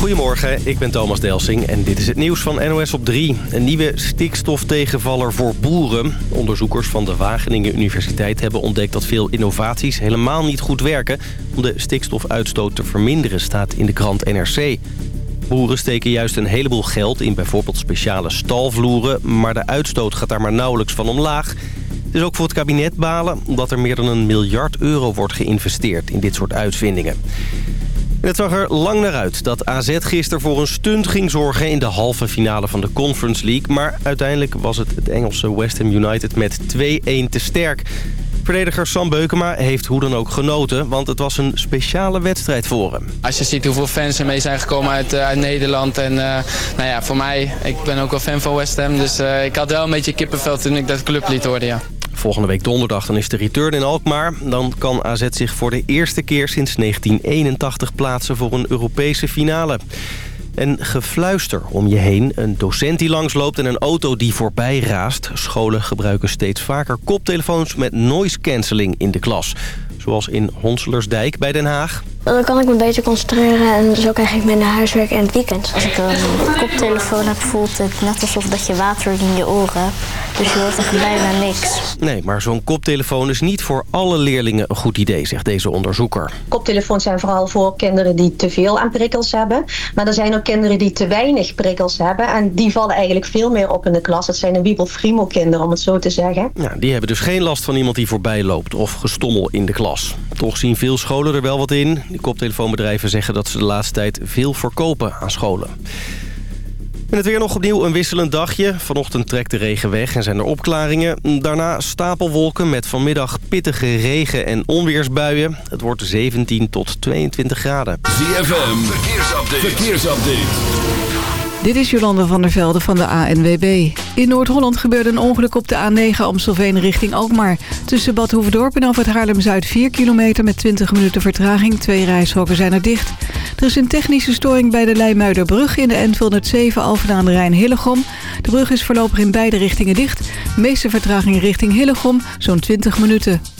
Goedemorgen, ik ben Thomas Delsing en dit is het nieuws van NOS op 3. Een nieuwe stikstoftegenvaller voor boeren. Onderzoekers van de Wageningen Universiteit hebben ontdekt dat veel innovaties helemaal niet goed werken... om de stikstofuitstoot te verminderen, staat in de krant NRC. Boeren steken juist een heleboel geld in bijvoorbeeld speciale stalvloeren... maar de uitstoot gaat daar maar nauwelijks van omlaag. Het is ook voor het kabinet balen... omdat er meer dan een miljard euro wordt geïnvesteerd in dit soort uitvindingen. Het zag er lang naar uit dat AZ gisteren voor een stunt ging zorgen... in de halve finale van de Conference League. Maar uiteindelijk was het het Engelse West Ham United met 2-1 te sterk. Verdediger Sam Beukema heeft hoe dan ook genoten, want het was een speciale wedstrijd voor hem. Als je ziet hoeveel fans er mee zijn gekomen uit, uh, uit Nederland en uh, nou ja, voor mij, ik ben ook wel fan van West Ham, dus uh, ik had wel een beetje kippenvel toen ik dat clublied hoorde, ja. Volgende week donderdag dan is de return in Alkmaar. Dan kan AZ zich voor de eerste keer sinds 1981 plaatsen voor een Europese finale. En gefluister om je heen, een docent die langsloopt en een auto die voorbij raast. Scholen gebruiken steeds vaker koptelefoons met noise cancelling in de klas. Zoals in Honselersdijk bij Den Haag. Dan kan ik me beter concentreren en zo krijg ik minder huiswerk in het weekend. Als ik een koptelefoon heb, voelt het net alsof dat je water in je oren hebt. Dus je hoort echt bijna niks. Nee, maar zo'n koptelefoon is niet voor alle leerlingen een goed idee, zegt deze onderzoeker. Koptelefoons zijn vooral voor kinderen die te veel aan prikkels hebben. Maar er zijn ook kinderen die te weinig prikkels hebben. En die vallen eigenlijk veel meer op in de klas. Dat zijn de wiebel kinderen, om het zo te zeggen. Ja, die hebben dus geen last van iemand die voorbij loopt of gestommel in de klas. Toch zien veel scholen er wel wat in. Die koptelefoonbedrijven zeggen dat ze de laatste tijd veel verkopen aan scholen. En het weer nog opnieuw een wisselend dagje. Vanochtend trekt de regen weg en zijn er opklaringen. Daarna stapelwolken met vanmiddag pittige regen- en onweersbuien. Het wordt 17 tot 22 graden. ZFM, verkeersupdate. verkeersupdate. Dit is Jolanda van der Velde van de ANWB. In Noord-Holland gebeurde een ongeluk op de A9 Amstelveen richting Alkmaar. Tussen Bad Hoefdorp en over het Haarlem-Zuid 4 kilometer met 20 minuten vertraging. Twee reishokken zijn er dicht. Er is een technische storing bij de Leimuiderbrug in de N207 Alphen aan de Rijn-Hillegom. De brug is voorlopig in beide richtingen dicht. De meeste vertraging richting Hillegom, zo'n 20 minuten.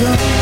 go.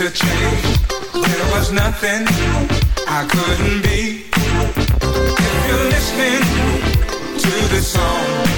to change. There was nothing I couldn't be. If you're listening to this song.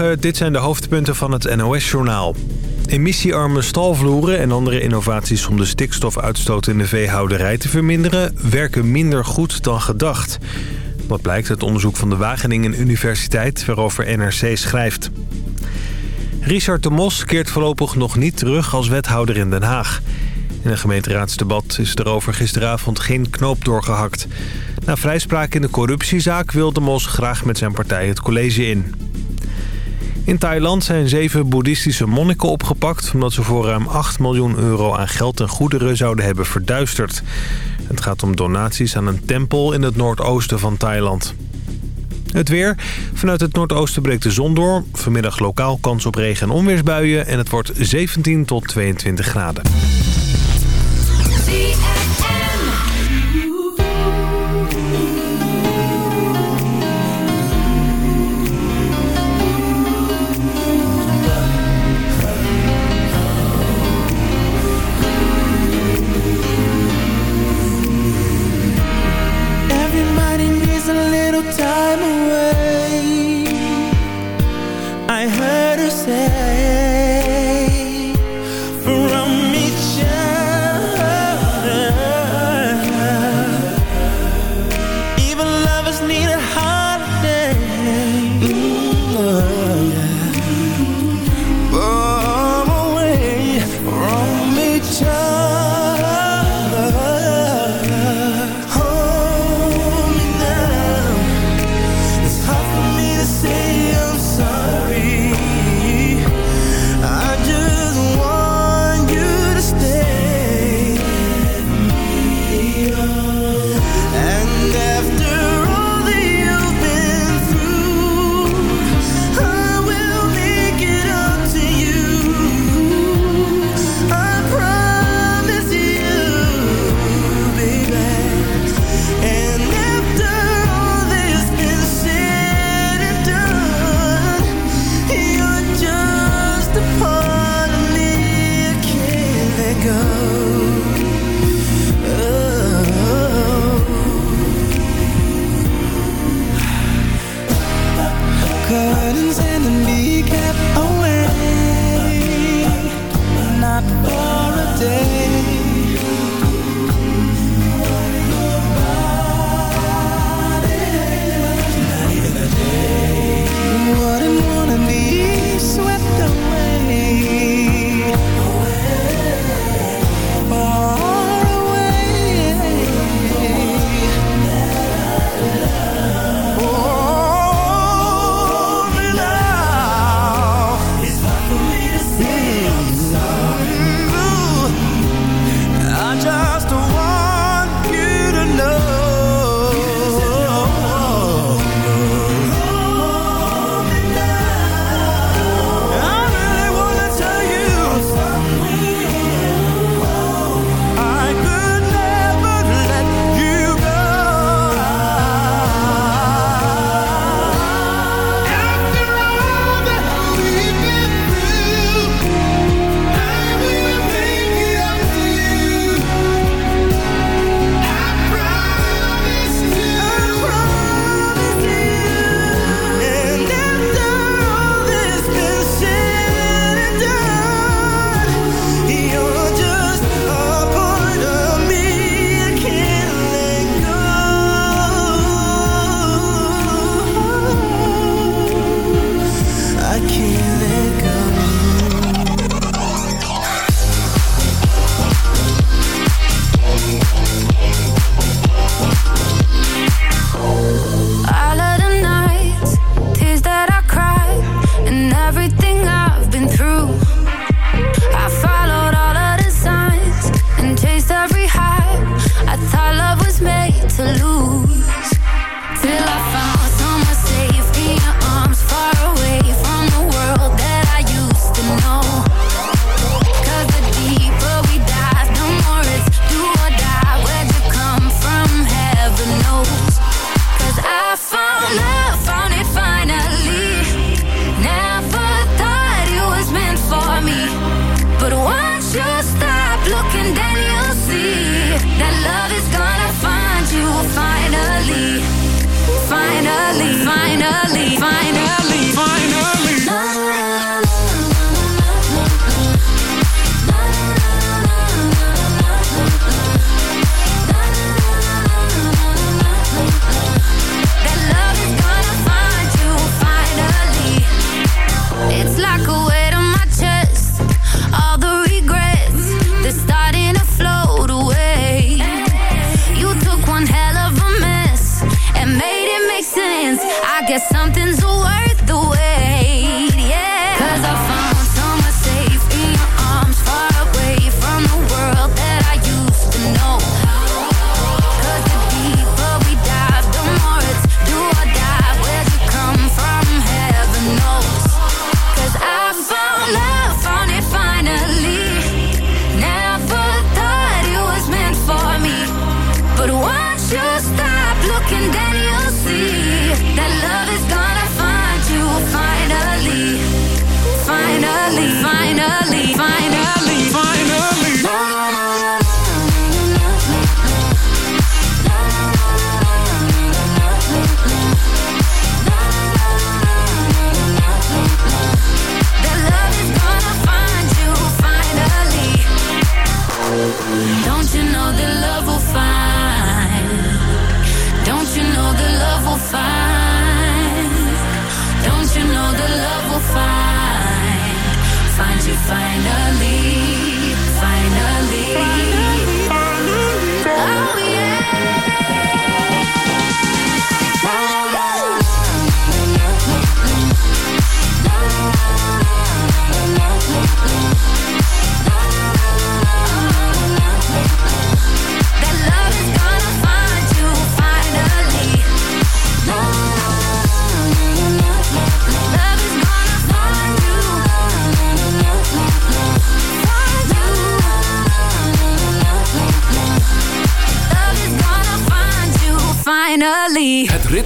Dit zijn de hoofdpunten van het NOS-journaal. Emissiearme stalvloeren en andere innovaties om de stikstofuitstoot in de veehouderij te verminderen... werken minder goed dan gedacht. Wat blijkt uit onderzoek van de Wageningen Universiteit waarover NRC schrijft. Richard de Mos keert voorlopig nog niet terug als wethouder in Den Haag. In een gemeenteraadsdebat is erover gisteravond geen knoop doorgehakt. Na vrijspraak in de corruptiezaak wil de Mos graag met zijn partij het college in. In Thailand zijn zeven boeddhistische monniken opgepakt... omdat ze voor ruim 8 miljoen euro aan geld en goederen zouden hebben verduisterd. Het gaat om donaties aan een tempel in het noordoosten van Thailand. Het weer. Vanuit het noordoosten breekt de zon door. Vanmiddag lokaal kans op regen- en onweersbuien. En het wordt 17 tot 22 graden.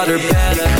Ik ga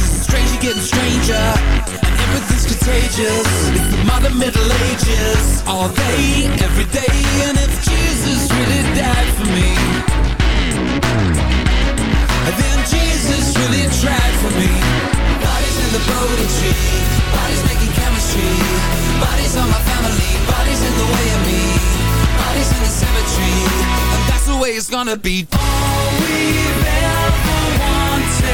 getting stranger, and everything's contagious. It's the modern Middle Ages, all day, every day, and if Jesus really died for me, then Jesus really tried for me. Bodies in the Bodhi tree, bodies making chemistry, bodies on my family, bodies in the way of me, bodies in the cemetery, and that's the way it's gonna be. All ever